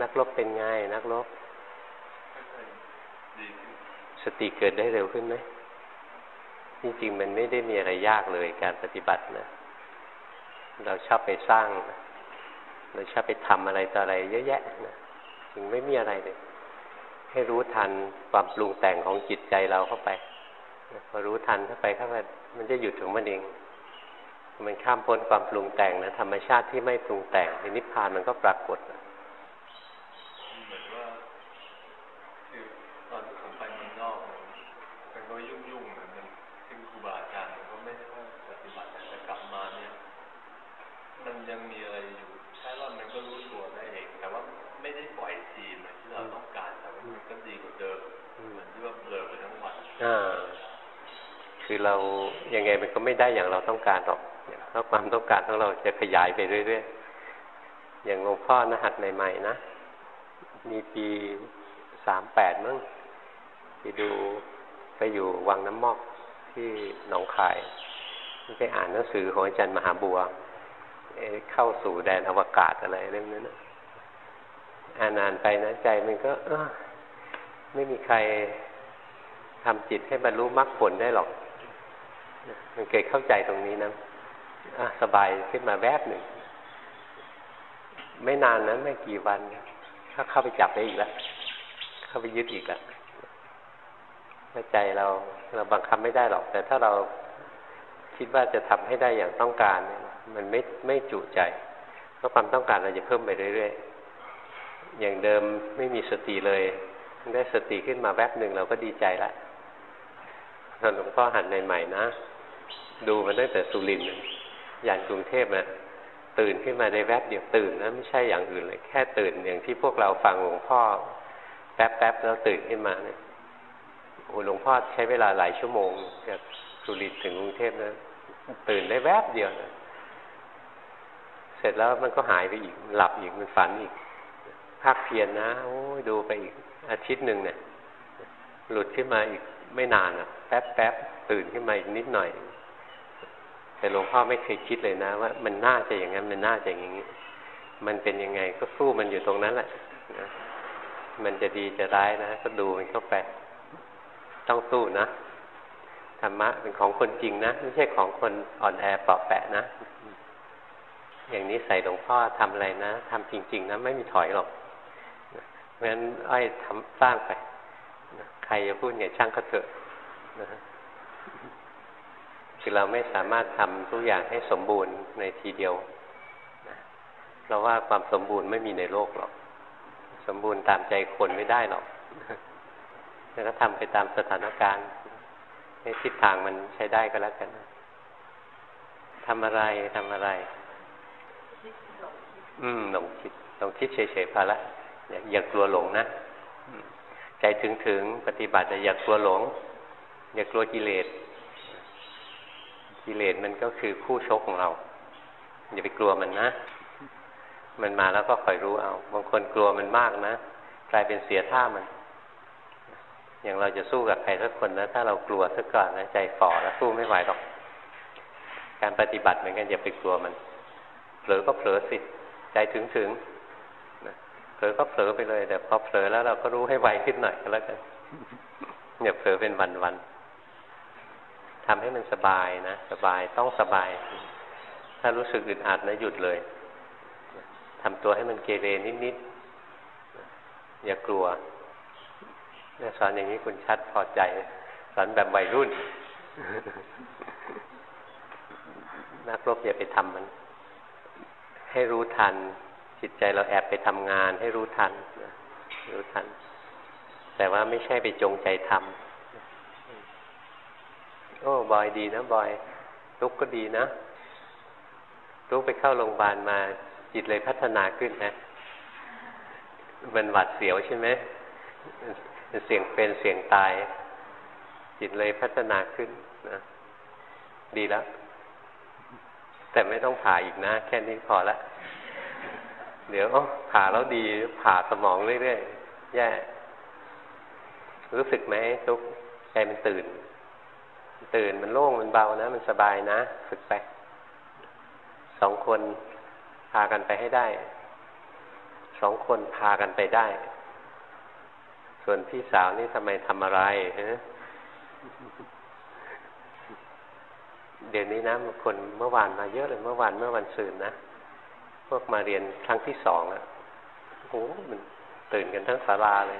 นักรบเป็นไงนักรบสติเกิดได้เร็วขึ้นไหมจริงๆมันไม่ได้มีอะไรยากเลยการปฏิบัตินะ เราชอบไปสร้าง เราชอบไปทำอะไรต่ออะไร เยอะแยะนะจึงไม่มีอะไรเลย ให้รู้ทันความปรุงแต่งของจิตใจเราเข้าไปพอรู้ทันเข้าไปเข้าไปมันจะหยุดของมันเอง มันข้ามพ้นความปรุงแต่งนะธรรมชาติที่ไม่ปรุงแต่งนิพพานมันก็ปรากฏนะ คือเรายังไงมันก็ไม่ได้อย่างเราต้องการหรอกเพราะความต้องการของเราจะขยายไปเรื่อยๆ อย่างหลวงพ่อนะหัดใหม่ๆนะ มีปีสามแปดมั้งไปดูไปอยู่วังน้ำมอกที่หนองคายไปอ่านหนังสือของอาจารย์มหาบัว เข้าสู่แดนอวกาศอะไรเรื่องนั้นนะอ่านานไปนะใจมันก็ไม่มีใคร ทำจิตให้บรรลุมรรคผลได้หรอก มันเกิดเข้าใจตรงนี้นะอะสบายขึ้นมาแวบหนึ่ง ไม่นานนะไม่กี่วันถ้าเข้าไปจับได้อีกแล้ว เข้าไปยึดอีกแล้วใจเราเราบังคับไม่ได้หรอก แต่ถ้าเราคิดว่าจะทำให้ได้อย่างต้องการ มันไม่ไม่จุใจเพราะความต้องการเราจะเพิ่มไปเรื่อยๆ อย่างเดิมไม่มีสติเลย ได้สติขึ้นมาแวบหนึ่งเราก็ดีใจละ ตอนหลวงพ่อหันใหม่ๆนะ ดูมาตั้งแต่สุรินทร์ยานกรุงเทพนะตื่นขึ้นมาในแวบเดียวตื่นนะไม่ใช่อย่างอื่นเลย แค่ตื่นอย่างที่พวกเราฟังหลวงพ่อ แป๊บๆแล้วตื่นขึ้นมาเนี่ยโอ้หลวงพ่อใช้เวลาหลายชั่วโมงจากสุรินทร์ถึงกรุงเทพนะตื่นได้แวบเดียวนะเสร็จแล้วมันก็หายไปอีกหลับอีกมันฝันอีกภาคเพียนนะ โอ้ดูไปอีกอาทิตย์หนึ่งเนี่ยหลุดขึ้นมาอีก ไม่นานอะ แป๊บแป๊บตื่นขึ้นมาอีกนิดหน่อย แต่หลวงพ่อไม่เคยคิดเลยนะ ว่ามันน่าจะอย่างนั้นมันน่าจะอย่างนี้ มันเป็นยังไงก็สู้มันอยู่ตรงนั้นแหละนะมันจะดีจะร้ายนะก็ดูมันเข้าไป ต้องสู้นะธรรมะเป็นของคนจริงนะ ไม่ใช่ของคนอ่อนแอเปราะแปะนะ อย่างนี้ใส่หลวงพ่อทำอะไรนะทำจริง ๆนะไม่มีถอยหรอกเพราะฉะนั้นอ้อยทำสร้างไป ใครจะพูดไงช่างก็เถอะนะคือเราไม่สามารถทำทุกอย่างให้สมบูรณ์ในทีเดียวนะเราว่าความสมบูรณ์ไม่มีในโลกหรอก สมบูรณ์ตามใจคนไม่ได้หรอกแล้วก็ทำไปตามสถานการณ์ให้ทิศทางมันใช้ได้ก็แล้วกันทำอะไรทำอะไร อืมหลงคิดหลงคิดเฉยๆพอละอย่ากลัวหลงนะ ใจถึงถึงปฏิบัติอย่ากลัวหลง อย่ากลัวกิเลสกิเลสมันก็คือคู่ชกของเรา อย่าไปกลัวมันนะ มันมาแล้วก็คอยรู้เอา บางคนกลัวมันมากนะกลายเป็นเสียท่ามัน อย่างเราจะสู้กับใครสักคนนะถ้าเรากลัวสักก่อนนะใจฝ่อแล้วสู้ไม่ไหวหรอก การปฏิบัติเหมือนกันอย่าไปกลัวมันเผลอก็เผลอสิ ใจถึงถึง เผลอก็เผลอไปเลยแต่พอเผลอแล้วเราก็รู้ให้ไวขึ้นหน่อยก็แล้วกันอย่าเผลอเป็นวันวันทำให้มันสบายนะ สบายต้องสบาย ถ้ารู้สึกอึดอัดนะหยุดเลยทำตัวให้มันเกเรนิดๆอย่ากลัวเนี่ยสอนอย่างนี้คุณชัดพอใจ สอนแบบวัยรุ่น นักรบอย่าไปทำมัน ให้รู้ทัน จิตใจเราแอบไปทำงานให้รู้ทันรู้ทัน แต่ว่าไม่ใช่ไปจงใจทำโอ้บอยดีนะบอยลุกก็ดีนะลุกไปเข้าโรงพยาบาลมาจิตเลยพัฒนาขึ้นนะ มันหวัดเสียวใช่ไหมเสียงเป็นเสียงตาย จิตเลยพัฒนาขึ้นนะดีแล้ว แต่ไม่ต้องผ่าอีกนะ แค่นี้พอละ เดี๋ยวอ๋อผ่าแล้วดีผ่าสมองเรื่อยๆแย่ รู้สึกไหมทุกใจมันตื่น ตื่นมันโล่งมันเบานะ มันสบายนะฝึกไปสองคนพากันไปให้ได้ สองคนพากันไปได้ ส่วนพี่สาวนี่ทำไมทำอะไรฮะเดี๋ยวนี้นะคนเมื่อวานมาเยอะเลยเมื่อวานเมื่อวันซืนนะ พวกมาเรียนครั้งที่สองอะโอ้มันตื่นกันทั้งศาลาเลย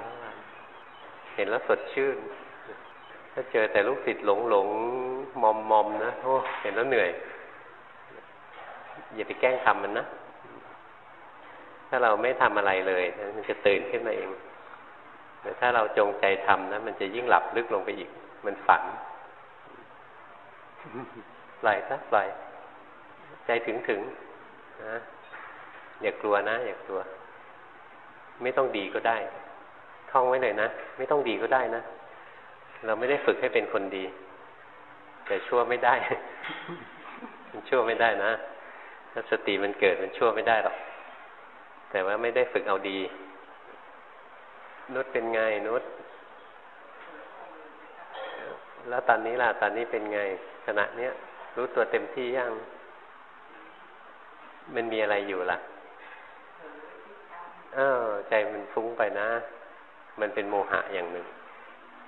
เห็นแล้วสดชื่น ถ้าเจอแต่ลูกศิษย์หลงหลงมอมมอมนะ โอ้ เห็นแล้วเหนื่อย อย่าไปแกล้งทำมันนะ ถ้าเราไม่ทำอะไรเลยมันจะตื่นขึ้นมาเอง แต่ถ้าเราจงใจทำนะ มันจะยิ่งหลับลึกลงไปอีก มันฝันปล่อยซะปล่อย ใจถึงถึงนะ อย่ากลัวนะ อย่ากลัว ไม่ต้องดีก็ได้ ท่องไว้เลยนะ ไม่ต้องดีก็ได้นะ เราไม่ได้ฝึกให้เป็นคนดี แต่ชั่วไม่ได้ มันชั่วไม่ได้นะ ถ้าสติมันเกิดมันชั่วไม่ได้หรอก แต่ว่าไม่ได้ฝึกเอาดี นุชเป็นไงนุชแล้วตอนนี้ล่ะ ตอนนี้เป็นไงขณะเนี้ยรู้ตัวเต็มที่ยัง มันมีอะไรอยู่ล่ะ เออ ใจมันฟุ้งไปนะ มันเป็นโมหะอย่างหนึ่ง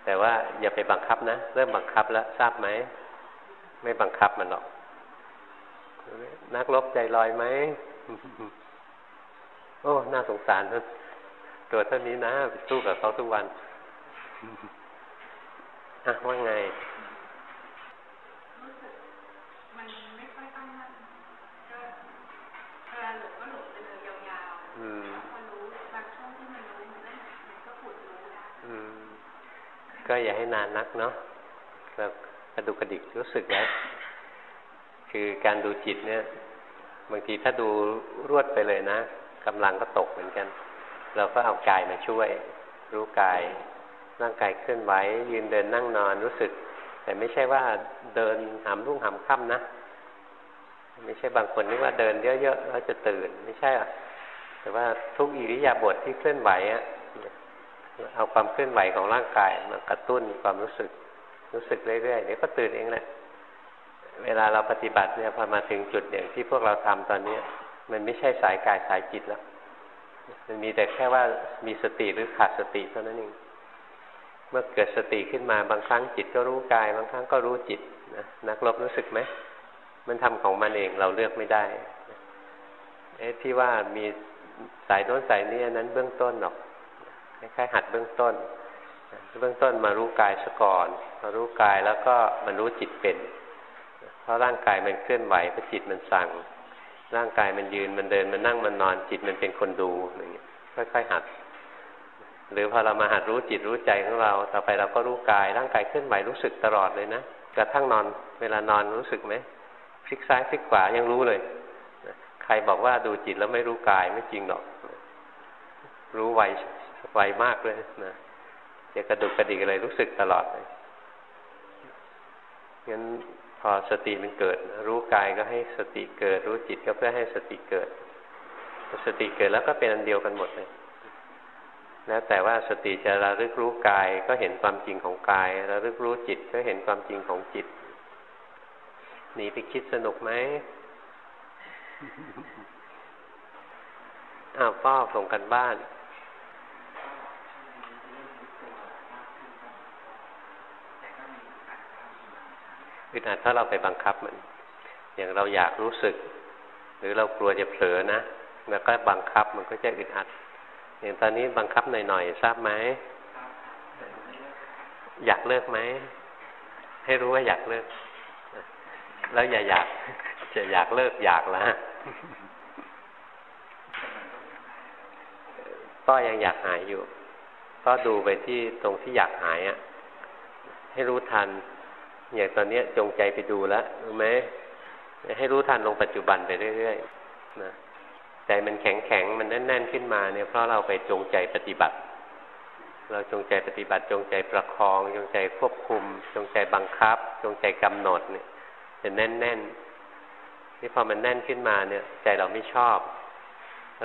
แต่ว่าอย่าไปบังคับนะ เริ่มบังคับแล้วทราบไหม ไม่บังคับมันหรอก นักลบใจลอยไหม โอ้ น่าสงสารตัวเท่านี้นะสู้กับเขาทุกวันอะว่าไง ก็อย่าให้นานนักเนาะแบบกระดุกกระดิกรู้สึกแล้วคือการดูจิตเนี่ย บางทีถ้าดูรวดไปเลยนะกำลังก็ตกเหมือนกัน เราก็เอากายมาช่วย รู้กายร่างกายเคลื่อนไหวยืนเดินนั่งนอนรู้สึก แต่ไม่ใช่ว่าเดินหามรุ่งหามค่ำนะ ไม่ใช่บางคนนึกว่าเดินเยอะๆแล้วจะตื่น ไม่ใช่อะแต่ว่าทุกอิริยาบถทที่เคลื่อนไหวอะ เอาความเคลื่อนไหวของร่างกายมากระตุ้นความรู้สึก รู้สึกเรื่อยๆเดี๋ยวก็ตื่นเองแหละเวลาเราปฏิบัติเนี่ยพอมาถึงจุดอย่างที่พวกเราทำตอนนี้มันไม่ใช่สายกายสายจิตแล้ว มันมีแต่แค่ว่ามีสติหรือขาดสติเท่านั้นเองเมื่อเกิดสติขึ้นมาบางครั้งจิตก็รู้กาย บางครั้งก็รู้จิตนะนักลบรู้สึกไหมมันทำของมันเองเราเลือกไม่ได้เอ๊ะที่ว่ามีสายโน้นสายนี้นั้นเบื้องต้นหรอก คล้ายๆหัดเบื้องต้น เบื้องต้นมารู้กายซะก่อน มารู้กายแล้วก็มันรู้จิตเป็น เพราะร่างกายมันเคลื่อนไหวเพราะจิตมันสั่ง ร่างกายมันยืนมันเดินมันนั่งมันนอนจิตมันเป็นคนดูอย่างเงี้ยค่อยๆหัด หรือพอเรามาหัดรู้จิตรู้ใจของเรา ต่อไปเราก็รู้กาย ร่างกายเคลื่อนไหวรู้สึกตลอดเลยนะกระทั่งนอนเวลานอนรู้สึกไหมพลิกซ้ายพลิกขวายังรู้เลยใครบอกว่าดูจิตแล้วไม่รู้กายไม่จริงหรอก รู้ไว ไวมากเลยนะจะกระดุกกระดิกอะไรรู้สึกตลอดเลยงั้นพอสติมันเกิด รู้กายก็ให้สติเกิด รู้จิตก็เพื่อให้สติเกิด สติเกิดแล้วก็เป็นอันเดียวกันหมดเลยแล้วแต่ว่าสติจะระลึกรู้กายก็เห็นความจริงของกายระลึกรู้จิตก็เห็นความจริงของจิตหนีไปคิดสนุกไหมอ้าวป้อส่งกันบ้าน อึดอัดถ้าเราไปบังคับมัน อย่างเราอยากรู้สึก หรือเรากลัวจะเผลอนะแล้วก็บังคับมันก็จะอึดอัด อย่างตอนนี้บังคับหน่อยๆทราบไหมอยากเลิกไหมให้รู้ว่าอยากเลิก แล้วอย่าอยาก จะอยากเลิกอยากละก็ยังอยากหายอยู่ ก็ดูไปที่ตรงที่อยากหายอะ่ะ ให้รู้ทัน อย่างตอนนี้จงใจไปดูแล้วรู้ไหมให้รู้ทันลงปัจจุบันไปเรื่อยๆนะใจมันแข็งแข็งมันแน่นๆขึ้นมาเนี่ยเพราะเราไปจงใจปฏิบัติ เราจงใจปฏิบัติ จงใจประคอง จงใจควบคุม จงใจบังคับ จงใจกำหนดเนี่ยจะแน่นๆนี่พอมันแน่นขึ้นมาเนี่ย ใจเราไม่ชอบ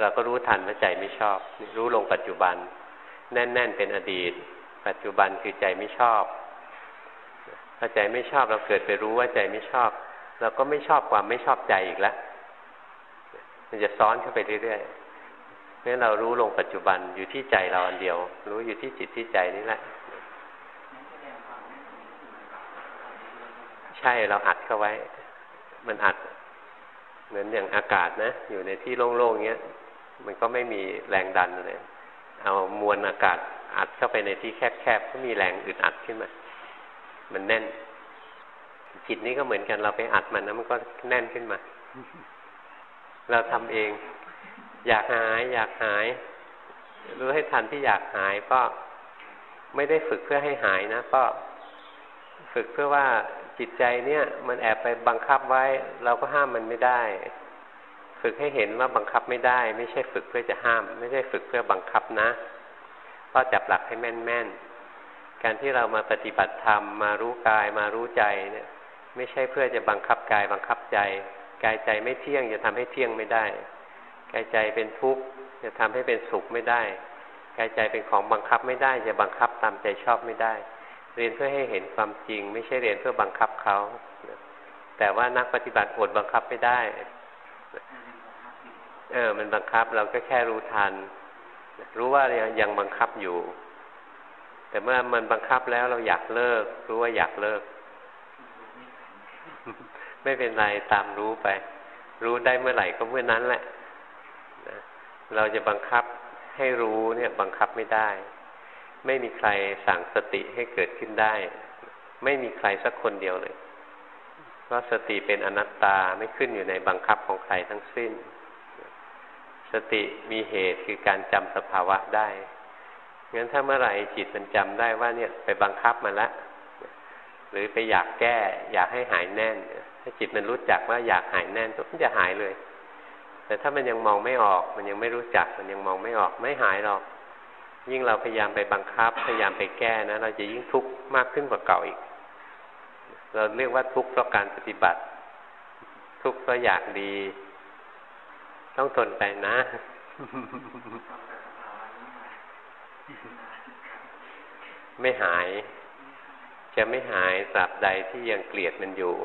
เราก็รู้ทันว่าใจไม่ชอบ รู้ลงปัจจุบัน แน่น ๆ เป็นอดีต ปัจจุบันคือใจไม่ชอบ อใจไม่ชอบเราเกิดไปรู้ว่าใจไม่ชอบเราก็ไม่ชอบความไม่ชอบใจอีกแล้วมันจะซ้อนเข้าไปเรื่อยๆเพราะฉะนั้นเรารู้ลงปัจจุบันอยู่ที่ใจเราอันเดียว รู้อยู่ที่จิตที่ใจนี่แหละ ใช่เราอัดเข้าไว้ มันอัด เหมือนอย่างอากาศนะ อยู่ในที่โล่งๆเงี้ย มันก็ไม่มีแรงดันเลย เอามวลอากาศอัดเข้าไปในที่แคบๆก็มีแรงอึดอัดขึ้นมา มันแน่น จิตนี้ก็เหมือนกันเราไปอัดมันนะมันก็แน่นขึ้นมา เราทำเอง อยากหาย อยากหาย รู้ให้ทันที่อยากหายก็ไม่ได้ฝึกเพื่อให้หายนะก็ฝึกเพื่อว่าจิตใจเนี่ย มันแอบไปบังคับไว้ เราก็ห้ามมันไม่ได้ ฝึกให้เห็นว่าบังคับไม่ได้ ไม่ใช่ฝึกเพื่อจะห้าม ไม่ใช่ฝึกเพื่อบังคับนะ ก็จับหลักให้แม่นๆ การที่เรามาปฏิบัติธรรมมารู้กายมารู้ใจเนี่ย ไม่ใช่เพื่อจะบังคับกายบังคับใจ กายใจไม่เที่ยงจะทำให้เที่ยงไม่ได้ กายใจเป็นทุกข์จะทำให้เป็นสุขไม่ได้ กายใจเป็นของบังคับไม่ได้ จะบังคับตามใจชอบไม่ได้ เรียนเพื่อให้เห็นความจริง ไม่ใช่เรียนเพื่อบังคับเขา แต่ว่านักปฏิบัติอดบังคับไม่ได้ เออ มันบังคับเราก็แค่รู้ทัน รู้ว่ายังบังคับอยู่ แต่เมื่อมันบังคับแล้วเราอยากเลิก รู้ว่าอยากเลิก ไม่เป็นไรตามรู้ไป รู้ได้เมื่อไหร่ก็เมื่อนั้นแหละเราจะบังคับให้รู้เนี่ย บังคับไม่ได้ ไม่มีใครสั่งสติให้เกิดขึ้นได้ ไม่มีใครสักคนเดียวเลยเพราะสติเป็นอนัตตาไม่ขึ้นอยู่ในบังคับของใครทั้งสิ้น สติมีเหตุคือการจำสภาวะได้ งั้นถ้าเมื่อไหร่จิตมันจำได้ว่าเนี่ยไปบังคับมันละ หรือไปอยากแก้ อยากให้หายแน่น ถ้าจิตมันรู้จักว่าอยากหายแน่นมันจะหายเลย แต่ถ้ามันยังมองไม่ออก มันยังไม่รู้จัก มันยังมองไม่ออกไม่หายหรอก ยิ่งเราพยายามไปบังคับ พยายามไปแก้นะ เราจะยิ่งทุกข์มากขึ้นกว่าเก่าอีก เราเรียกว่าทุกข์เพราะการปฏิบัติ ทุกข์เพราะอยากดี ต้องทนไปนะ ไม่หาย จะไม่หายตราบใดที่ยังเกลียดมันอยู่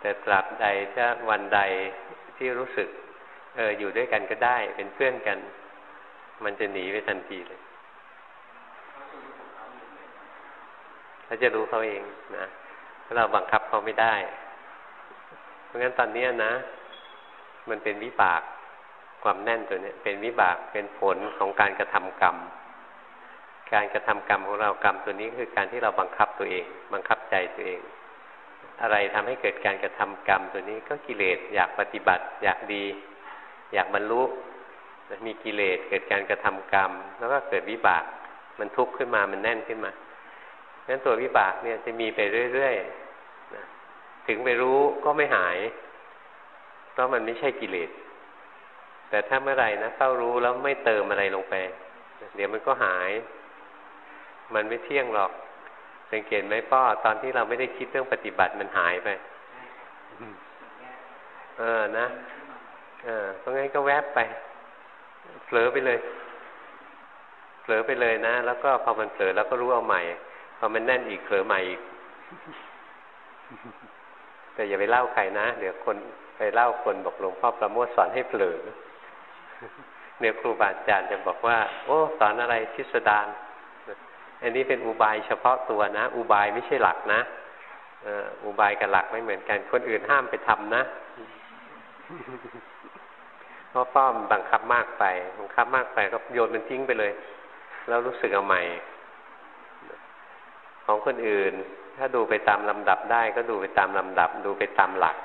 แต่ตราบใดถ้าวันใดที่รู้สึก เอออยู่ด้วยกันก็ได้ เป็นเพื่อนกัน มันจะหนีไปทันทีเลยเขาจะรู้เขาเองนะเราบังคับเขาไม่ได้ เพราะงั้นตอนนี้นะ มันเป็นวิบาก ความแน่นตัวนี้เป็นวิบากเป็นผลของการกระทำกรรม การกระทำกรรมของเรากรรมตัวนี้คือการที่เราบังคับตัวเอง บังคับใจตัวเอง อะไรทำให้เกิดการกระทำกรรมตัวนี้ก็กิเลสอยากปฏิบัติ อยากดี อยากบรรลุมีกิเลสเกิดการกระทำกรรม แล้วก็เกิดวิบาก มันทุกข์ขึ้นมามันแน่นขึ้นมาดังนั้นตัววิบากเนี่ยจะมีไปเรื่อยๆถึงไปรู้ก็ไม่หาย เพราะมันไม่ใช่กิเลส แต่ถ้าเมื่อไหร่นะเข้ารู้แล้วไม่เติมอะไรลงไป เดี๋ยวมันก็หาย มันไม่เที่ยงหรอกสังเกตไหมพ่อตอนที่เราไม่ได้คิดเรื่องปฏิบัติมันหายไป เออนะเออเพราะงั้นก็แวบไปเผลอไปเลยเผลอไปเลยนะ แล้วก็พอมันเผลอแล้วก็รู้เอาใหม่ พอมันแน่นอีกเผลอใหม่อีก แต่อย่าไปเล่าใครนะ เดี๋ยวคนไปเล่าคนบอกหลวงพ่อประโมทสอนให้เผลอ เนี่ยครูบาอาจารย์จะบอกว่า โอ้ สอนอะไรพิสดารอันนี้เป็นอุบายเฉพาะตัวนะ อุบายไม่ใช่หลักนะอุบายกับหลักไม่เหมือนกัน คนอื่นห้ามไปทำนะเพราะป้อมบังคับมากไป บังคับมากไปก็โยนมันทิ้งไปเลย แล้วรู้สึกเอาใหม่ ของคนอื่น ถ้าดูไปตามลำดับได้ ก็ดูไปตามลำดับ ดูไปตามหลัก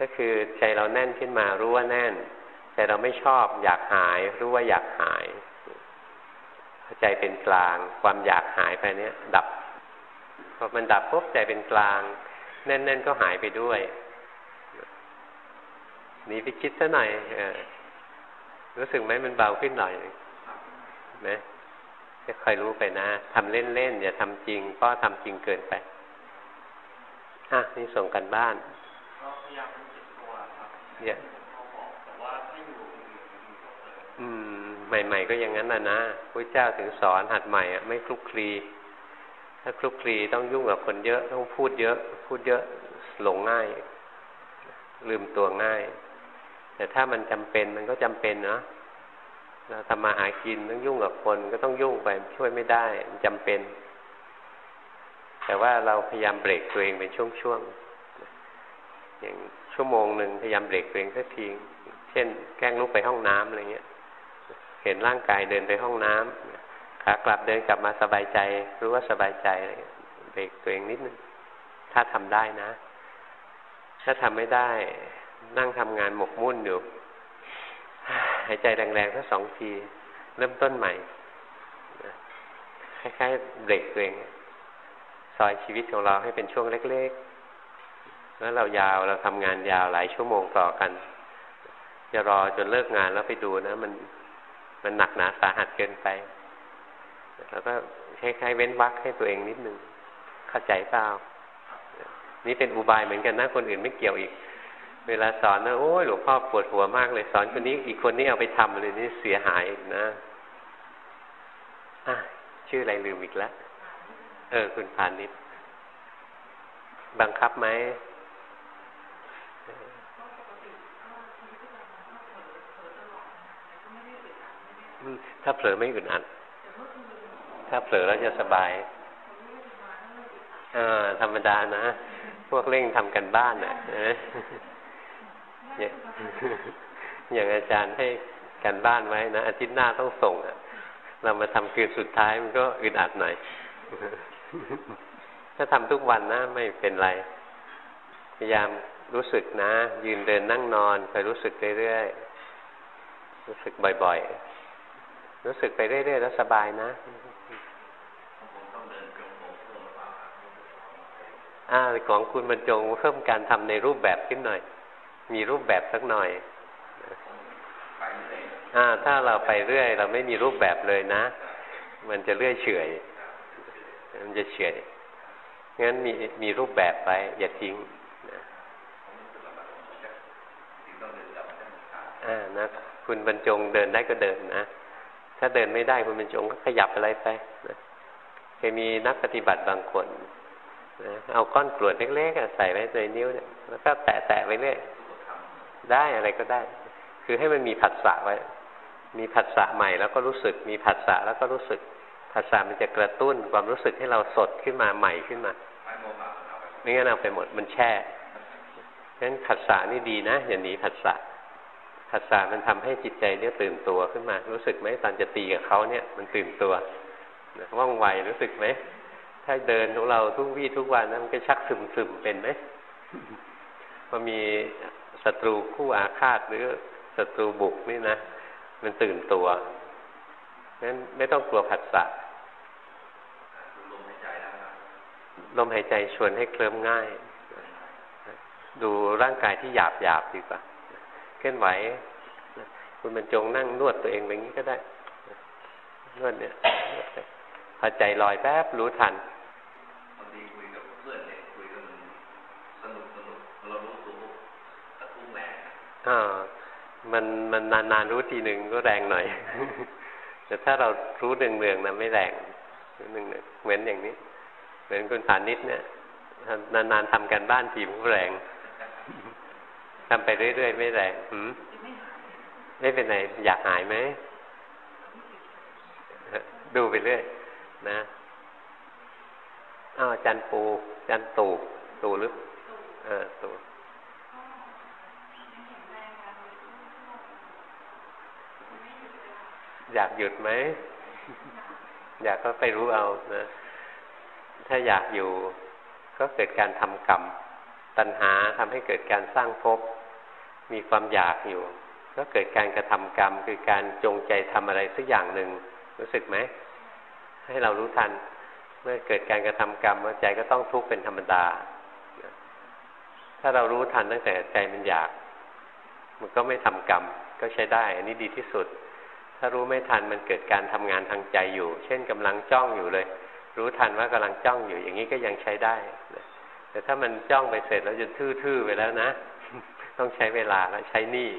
ก็คือใจเราแน่นขึ้นมารู้ว่าแน่น ใจเราไม่ชอบอยากหายรู้ว่าอยากหายใจเป็นกลาง ความอยากหายไปเนี้ยดับพอมันดับปุ๊บใจเป็นกลาง แน่น ๆ ก็หายไปด้วยนี่ไปคิดซะหน่อยอรู้สึกไหมมันเบาขึ้นหน่อยนะจะคอยรู้ไปนะทำเล่นๆอย่าทำจริงเพราะทำจริงเกินไปอะนี่ส่งกันบ้านเนี่ยอืม ใหม่ ๆ ก็อย่างนั้นนะนะพระเจ้าถึงสอนหัดใหม่อะไม่คลุกคลี ถ้าคลุกคลีต้องยุ่งกับคนเยอะต้องพูดเยอะ พูดเยอะหลงง่าย ลืมตัวง่าย แต่ถ้ามันจำเป็นมันก็จำเป็นนะเราทำมาหากินต้องยุ่งกับคนก็ต้องยุ่งไปช่วยไม่ได้มันจำเป็น แต่ว่าเราพยายามเบรกตัวเองเป็นช่วงๆอย่างชั่วโมงหนึ่งพยายามเบรกตัวเองสักทีเช่น แกล้งลุกไปห้องน้ำอะไรเงี้ย เห็นร่างกายเดินไปห้องน้ำขากลับเดินกลับมาสบายใจ รู้ว่าสบายใจเบรกตัวเองนิดนึงถ้าทำได้นะ ถ้าทำไม่ได้ นั่งทำงานหมกมุ่นอยู่หายใจแรงๆสักสองที เริ่มต้นใหม่คล้ายๆเบรกตัวเองซอยชีวิตของเราให้เป็นช่วงเล็ก ๆ แล้วเรายาวเราทำงานยาวหลายชั่วโมงต่อกันจะรอจนเลิกงานแล้วไปดูนะ มัน มันหนักหนาสาหัสเกินไปแล้วก็คล้ายๆเว้นวักให้ตัวเองนิดนึง เข้าใจเปล่า นี่เป็นอุบายเหมือนกันนะคนอื่นไม่เกี่ยวอีก เวลาสอนนะโอ้ยหลวงพ่อปวดหัวมากเลยสอนคนนี้อีกคนนี้เอาไปทำเลยนี่เสียหายนะอะชื่ออะไรลืมอีกแล้ว เออ คุณพานิชบังคับไหม ถ้าเผลอไม่อึดอัด ถ้าเผลอแล้วจะสบายอ่าธรรมดานะ พวกเร่งทำกันบ้านนะ่ะอย่างอาจารย์ให้กันบ้านไว้นะอาทิตย์หน้าต้องส่งอะ เรามาทำคืนสุดท้ายมันก็อึดอัดหน่อยถ้าทำทุกวันนะไม่เป็นไร พยายามรู้สึกนะ ยืนเดินนั่งนอนคอยรู้สึกเรื่อยๆรู้สึกบ่อย ๆ รู้สึกไปเรื่อยๆแล้วสบายนะอ่าของคุณบรรจงเพิ่มการทำในรูปแบบขึ้นหน่อย มีรูปแบบสักหน่อยอ่า ถ้าเราไปเรื่อย เราไม่มีรูปแบบเลยนะ มันจะเรื่อยเฉยมันจะเฉยงั้นมีมีรูปแบบไป อย่าทิ้งนะอ่านะคุณบรรจงเดินได้ก็เดินนะ ถ้าเดินไม่ได้คุณบรรจงก็ขยับอะไรไปนะเคยมีนักปฏิบัติบางคนเอาก้อนกรวดเล็กๆใส่ไว้ในนิ้วเนี่ยแล้วก็แตะๆไปเรื่อยได้อะไรก็ได้ คือให้มันมีผัสสะไว้ มีผัสสะใหม่แล้วก็รู้สึก มีผัสสะแล้วก็รู้สึกผัสสะมันจะกระตุ้นความรู้สึกให้เราสดขึ้นมาใหม่ขึ้นมาไม่งั้นเอาไปหมดมันแช่งั้นผัสสะนี่ดีนะอย่าหนีผัสสะ ผัสสะมันทำให้จิตใจเนี่ยตื่นตัวขึ้นมา รู้สึกไหมตอนจะตีกับเขาเนี่ย มันตื่นตัวว่องไวรู้สึกไหมถ้าเดินของเราทุกวี่ทุกวันนะมันก็ชักซึมซึมเป็นไหมพอมีศัตรูคู่อาฆาตหรือศัตรูบุกนี่นะมันตื่นตัวนั้นไม่ต้องกลัวผัสสะลมหายใจชวนให้เคลิ้มง่าย ดูร่างกายที่หยาบหยาบดีกว่า ลื่อนไหวคุณบรรจงนั่งนวดตัวเองแบบนี้ก็ได้นวดเนี่ยพอใจลอยแป๊บรู้ทันอ่ามันมันนานๆรู้ทีหนึ่งก็แรงหน่อย แต่ถ้าเรารู้เนืองๆนะไม่แรงหนึ่งเหมือนอย่างนี้ เหมือนคุณฐานิดเนี่ยนานๆทำกันบ้านทีมันก็แรง ทำไปเรื่อยๆ ไม่แรงหืมไม่เป็นไรอยากหายไหม ดูไปเรื่อย นะอ้าวจันปู จันตูตูหรือเออตูอยากหยุดไหม อยากก็ไปรู้เอานะ ถ้าอยากอยู่ก็เกิดการทำกรรม ตัณหาทำให้เกิดการสร้างภพ มีความอยากอยู่ ก็เกิดการกระทำกรรม คือการจงใจทำอะไรสักอย่างหนึ่งรู้สึกไหมให้เรารู้ทัน เมื่อเกิดการกระทำกรรมใจก็ต้องทุกข์เป็นธรรมดา ถ้าเรารู้ทันตั้งแต่ใจมันอยาก มันก็ไม่ทำกรรม ก็ใช้ได้ อันนี้ดีที่สุด ถ้ารู้ไม่ทันมันเกิดการทำงานทางใจอยู่ เช่นกำลังจ้องอยู่เลย รู้ทันว่ากำลังจ้องอยู่ อย่างนี้ก็ยังใช้ได้แต่ถ้ามันจ้องไปเสร็จแล้วจะทื่อๆไปแล้วนะ ต้องใช้เวลาแล้วใช้นี่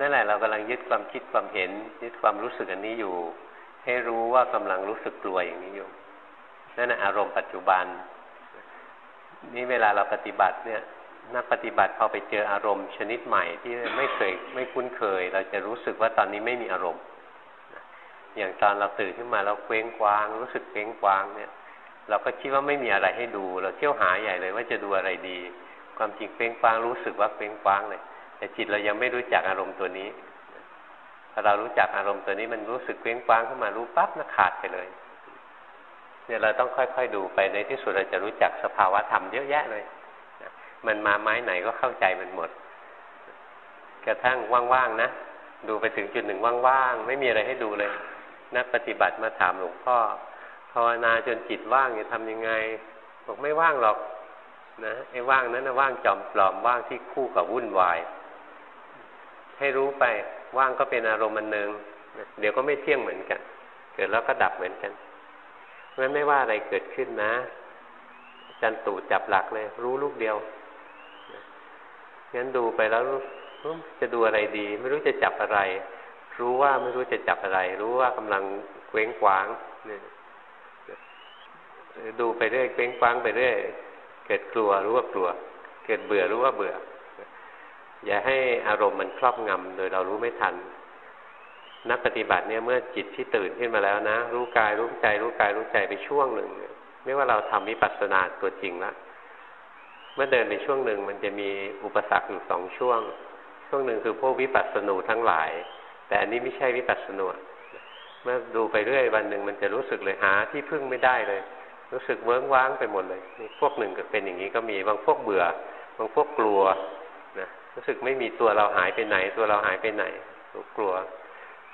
นั่นแหละเรากำลังยึดความคิดความเห็น ยึดความรู้สึกอันนี้อยู่ ให้รู้ว่ากำลังรู้สึกกลัวอย่างนี้อยู่นั่นแหละอารมณ์ปัจจุบัน นี่เวลาเราปฏิบัติเนี่ยนักปฏิบัติพอไปเจออารมณ์ชนิดใหม่ที่ไม่เคยไม่คุ้นเคย เราจะรู้สึกว่าตอนนี้ไม่มีอารมณ์ อย่างตอนเราตื่นขึ้นมาเราเคว้งคว้าง รู้สึกเคว้งคว้างเนี่ย เราก็คิดว่าไม่มีอะไรให้ดู เราเที่ยวหาใหญ่เลยว่าจะดูอะไรดี ความจริงเคว้งคว้างรู้สึกว่าเคว้งคว้างเลยแต่จิตเรายังไม่รู้จักอารมณ์ตัวนี้พอเรารู้จักอารมณ์ตัวนี้มันรู้สึกเคว้งคว้างขึ้นมารู้ปั๊บนะขาดไปเลย เนี่ยเราต้องค่อยๆดูไปในที่สุดเราจะรู้จักสภาวะธรรมเยอะแยะเลยมันมาไม้ไหนก็เข้าใจมันหมด กระทั่งว่างๆนะดูไปถึงจุดหนึ่งว่างๆไม่มีอะไรให้ดูเลย นักปฏิบัติมาถามหลวงพ่อภาวนาจนจิตว่างจะทำยังไงบอกไม่ว่างหรอกนะไอ้ว่างนั้นนะว่างจอมปลอมว่างที่คู่กับวุ่นวาย ให้รู้ไปว่างก็เป็นอารมณ์มันหนึ่งเดี๋ยวก็ไม่เที่ยงเหมือนกัน เกิดแล้วก็ดับเหมือนกัน ราะไม่ว่าอะไรเกิดขึ้นนะจันตูจับหลักเลย รู้ลูกเดียวงั้นดูไปแล้วจะดูอะไรดี ไม่รู้จะจับอะไร รู้ว่าไม่รู้จะจับอะไร รู้ว่ากำลังเคว้งคว้างเนี่ยดูไปเรื่อยเคว้งคว้างไปเรื่อยเกิดกลัวรู้ว่ากลัว เกิดเบื่อรู้ว่าเบื่อ อย่าให้อารมณ์มันครอบงำโดยเรารู้ไม่ทัน นักปฏิบัติเนี่ยเมื่อจิตที่ตื่นขึ้นมาแล้วนะ รู้กายรู้ใจ รู้กายรู้ใจไปช่วงหนึ่งไม่ว่าเราทำวิปัสสนาตัวจริงล้วเมื่อเดินไปช่วงหนึ่งมันจะมีอุปสรรคอยู่สองช่วง ช่วงหนึ่งคือพวกวิปัสสนูทั้งหลาย แต่อันนี้ไม่ใช่วิปัสสนูเมื่อดูไปเรื่อยวันหนึ่งมันจะรู้สึกเลยหาที่พึ่งไม่ได้เลย รู้สึกเวิ้งว้างไปหมดเลยนี่พวกหนึ่งก็เป็นอย่างนี้ก็มีบางพวกเบื่อ บางพวกกลัวนะรู้สึกไม่มีตัวเราหายไปไหน ตัวเราหายไปไหนกลัว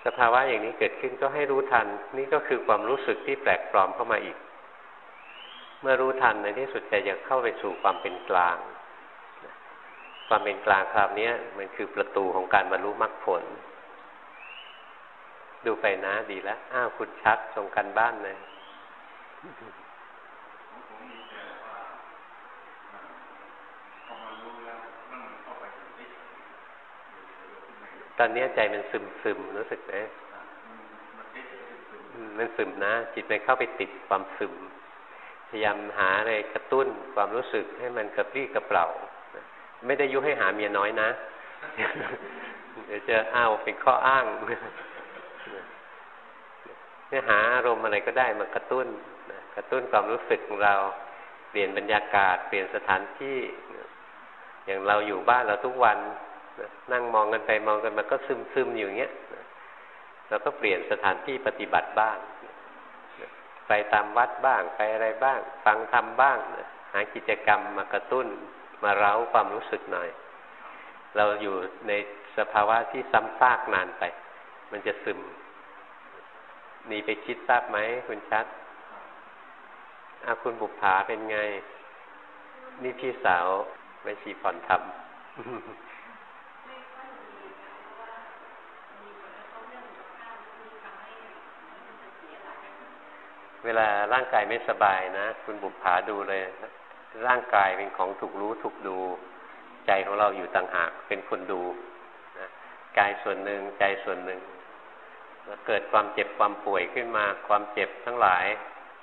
สภาวะอย่างนี้เกิดขึ้นก็ให้รู้ทัน นี่ก็คือความรู้สึกที่แปลกปลอมเข้ามาอีก เมื่อรู้ทันในที่สุดใจจะเข้าไปสู่ความเป็นกลาง ความเป็นกลางคราวนี้มันคือประตูของการบรรลุมรรคผล ดูไปนะดีแล้วอ้าวคุณชัดส่งกันบ้านเลย อนนี้ใจมันซึมซึมรู้สึกไหมมันซึมนะ จิตมันเข้าไปติดความซึม พยายามหาอะไรกระตุ้นความรู้สึกให้มันกระปรี้กระเปร่าไม่ได้ยุให้หาเมียน้อยนะ เดี๋ยวจะอ้าวเป็นข้ออ้างเนี่ยหาอารมณ์อะไรก็ได้มากระตุ้นกระตุ้นความรู้สึกของเรา เปลี่ยนบรรยากาศ เปลี่ยนสถานที่ อย่างเราอยู่บ้านเราทุกวัน นั่งมองกันไปมองกันมาก็ซึมซึมอยู่เงี้ยเราก็เปลี่ยนสถานที่ปฏิบัติบ้าง ไปตามวัดบ้างไปอะไรบ้าง ฟังธรรมบ้าง หากิจกรรมมากระตุ้นมาเร้าความรู้สึกหน่อย เราอยู่ในสภาวะที่ซ้ำซากนานไป มันจะซึมหนีไปคิดทราบไหมคุณชัดอาคุณบุปผาเป็นไง นี่พี่สาวไม่ชีผ่อนทำ เวลาร่างกายไม่สบายนะคุณบุปผาดูเลย ร่างกายเป็นของถูกรู้ถูกดู ใจของเราอยู่ต่างหากเป็นคนดูนะกายส่วนหนึ่งใจส่วนหนึ่งแล้วเกิดความเจ็บความป่วยขึ้นมา ความเจ็บทั้งหลาย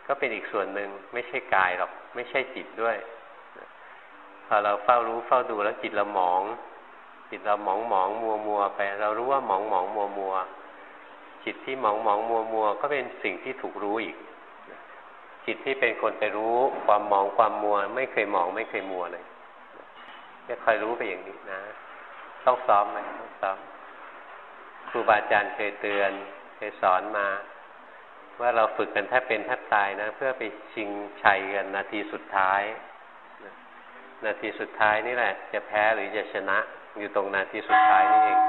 ก็เป็นอีกส่วนหนึ่งไม่ใช่กายหรอก ไม่ใช่จิตด้วยพอเราเฝ้ารู้เฝ้าดูแล้วจิตเราหมอง จิตเราหมองหมองมัวมัวไป เรารู้ว่าหมองหมองมัวมัวจิตที่หมองหมองมัวมัวก็เป็นสิ่งที่ถูกรู้อีก จิตที่เป็นคนไปรู้ความมองความมัว ไม่เคยมองไม่เคยมัวเลยจะคอยรู้ไปอย่างนี้นะ ต้องซ้อมไหมต้องซ้อมครูบาอาจารย์เคยเตือนเคยสอนมา ว่าเราฝึกกันแทบเป็นแทบตายนะ เพื่อไปชิงชัยกันนาทีสุดท้ายนาทีสุดท้ายนี่แหละ จะแพ้หรือจะชนะ อยู่ตรงนาทีสุดท้ายนี่เอง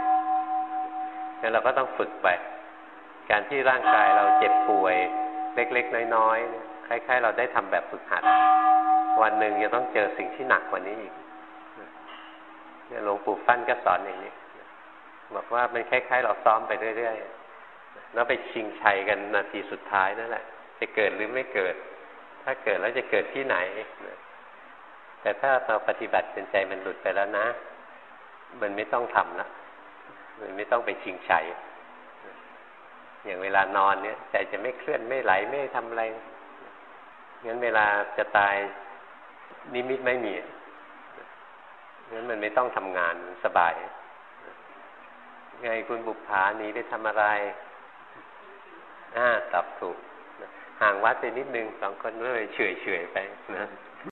งั้นเราก็ต้องฝึกไป การที่ร่างกายเราเจ็บป่วย เล็ก ๆ น้อยๆ คล้ายๆ เราได้ทำแบบฝึกหัด วันหนึ่งจะต้องเจอสิ่งที่หนักกว่านี้อีกเนี่ยหลวงปู่ฟั่นก็สอนอย่างนี้ บอกว่าเป็นคล้ายๆ เราซ้อมไปเรื่อยๆแล้วไปชิงชัยกันนาทีสุดท้ายนั่นแหละ จะเกิดหรือไม่เกิด ถ้าเกิดแล้วจะเกิดที่ไหน แต่ถ้าเราปฏิบัติเป็นใจมันหลุดไปแล้วนะ มันไม่ต้องทำละมันไม่ต้องไปชิงชัยอย่างเวลานอนเนี่ยใจจะไม่เคลื่อนไม่ไหลไม่ทำอะไร งั้นเวลาจะตายนิมิตไม่มีงั้นมันไม่ต้องทำงานสบาย ไงคุณบุปผาหนีไปทำอะไรอ่าตอบถูก ห่างวัดไปนิดนึงสองคนก็เลยเฉยเฉยไปนะ